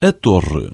torre